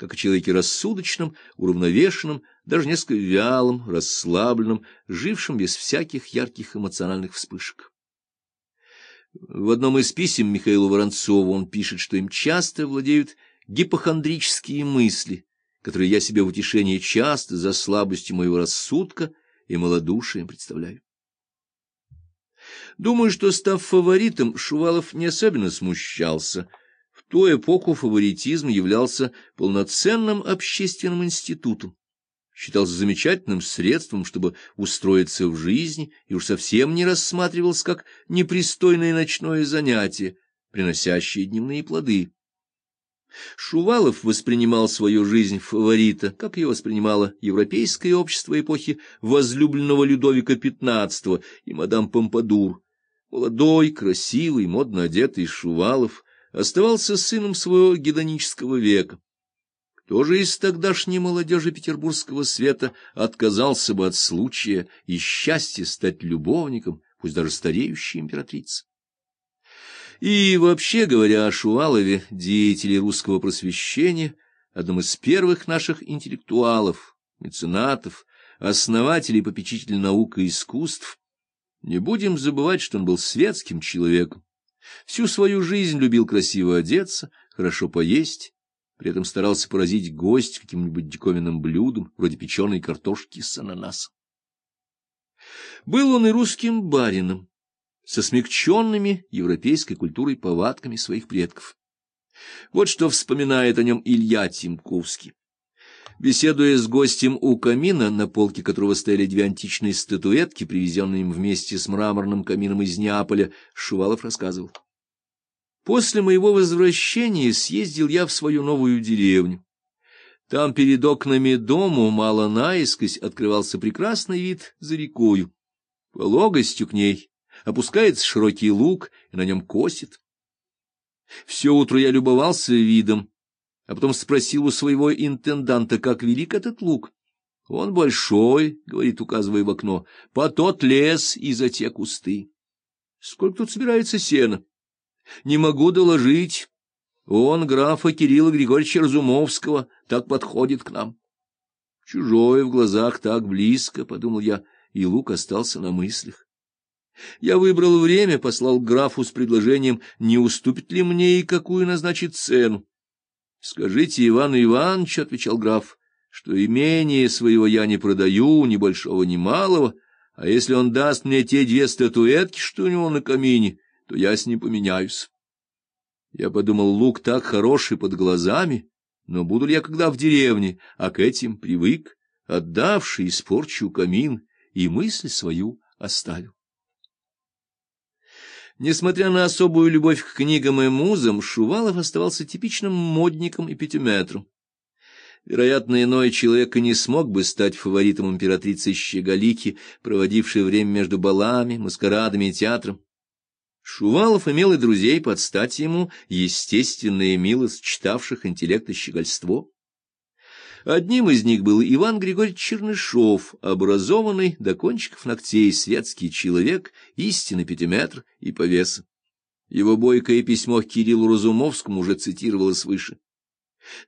как о человеке рассудочном, уравновешенном, даже несколько вялым, расслабленным, жившим без всяких ярких эмоциональных вспышек. В одном из писем Михаилу Воронцову он пишет, что им часто владеют гипохондрические мысли, которые я себе в утешение часто за слабостью моего рассудка и малодушием представляю. Думаю, что, став фаворитом, Шувалов не особенно смущался. Ту эпоху фаворитизм являлся полноценным общественным институтом, считался замечательным средством, чтобы устроиться в жизни, и уж совсем не рассматривался как непристойное ночное занятие, приносящее дневные плоды. Шувалов воспринимал свою жизнь фаворита, как ее воспринимало европейское общество эпохи возлюбленного Людовика XV и мадам Помпадур. Молодой, красивый, модно одетый Шувалов оставался сыном своего гедонического века. Кто же из тогдашней молодежи петербургского света отказался бы от случая и счастья стать любовником, пусть даже стареющей императрицы? И вообще говоря о Шувалове, деятеле русского просвещения, одном из первых наших интеллектуалов, меценатов, основателей попечителей наук и искусств, не будем забывать, что он был светским человеком. Всю свою жизнь любил красиво одеться, хорошо поесть, при этом старался поразить гость каким-нибудь диковинным блюдом, вроде печеной картошки с ананасом. Был он и русским барином, со смягченными европейской культурой повадками своих предков. Вот что вспоминает о нем Илья Тимковский. Беседуя с гостем у камина, на полке которого стояли две античные статуэтки, привезенные им вместе с мраморным камином из Неаполя, Шувалов рассказывал. «После моего возвращения съездил я в свою новую деревню. Там перед окнами дому, мало наискось, открывался прекрасный вид за рекою. Пологостью к ней опускается широкий луг, и на нем косит. Все утро я любовался видом, а потом спросил у своего интенданта, как велик этот луг. Он большой, — говорит, указывая в окно, — по тот лес и за те кусты. Сколько тут собирается сена? Не могу доложить. Он, графа Кирилла Григорьевича Разумовского, так подходит к нам. Чужое в глазах так близко, — подумал я, и лук остался на мыслях. Я выбрал время, послал графу с предложением, не уступит ли мне и какую назначит цену. — Скажите Ивану Ивановичу, — отвечал граф, — что имение своего я не продаю, ни большого, ни малого, а если он даст мне те две статуэтки, что у него на камине, то я с ним поменяюсь. Я подумал, лук так хороший под глазами, но буду ли я когда в деревне, а к этим привык, отдавший испорчу камин, и мысль свою оставил. Несмотря на особую любовь к книгам и музам, Шувалов оставался типичным модником и пятиметром. Вероятно, иной человек и не смог бы стать фаворитом императрицы Щеголики, проводившей время между балами, маскарадами и театром. Шувалов имел и друзей под стать ему, естественно и мило сочетавших интеллект и щегольство. Одним из них был Иван Григорьевич Чернышов, образованный до кончиков ногтей светский человек, истинный пятиметр и повеса. Его бойкое письмо к Кириллу Разумовскому уже цитировалось выше.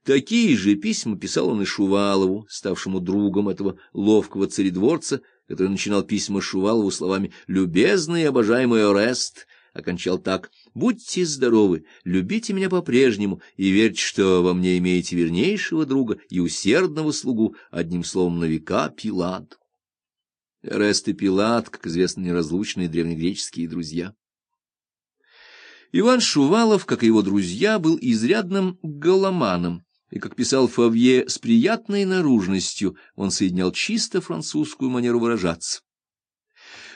Такие же письма писал он и Шувалову, ставшему другом этого ловкого царедворца, который начинал письма Шувалову словами «любезный и обожаемый Орест», окончал так «Будьте здоровы, любите меня по-прежнему и верьте, что во мне имеете вернейшего друга и усердного слугу, одним словом, на века Пилат». Эрест и Пилат, как известно, неразлучные древнегреческие друзья. Иван Шувалов, как и его друзья, был изрядным голоманом, и, как писал Фавье, с приятной наружностью он соединял чисто французскую манеру выражаться.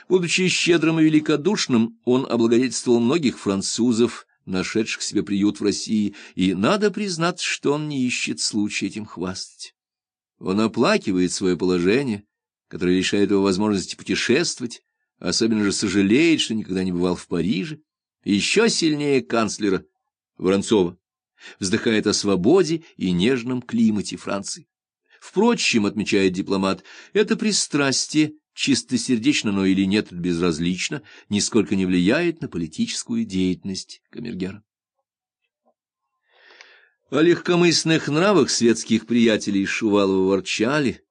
Будучи щедрым и великодушным, он облагодетельствовал многих французов, нашедших себе приют в России, и надо признать, что он не ищет случая этим хвастать. Он оплакивает свое положение, которое лишает его возможности путешествовать, особенно же сожалеет, что никогда не бывал в Париже, еще сильнее канцлера Воронцова, вздыхает о свободе и нежном климате Франции. Впрочем, отмечает дипломат, это пристрастие чистосердечно но или нет, безразлично, нисколько не влияет на политическую деятельность Камергера. О легкомысленных нравах светских приятелей Шувалова ворчали,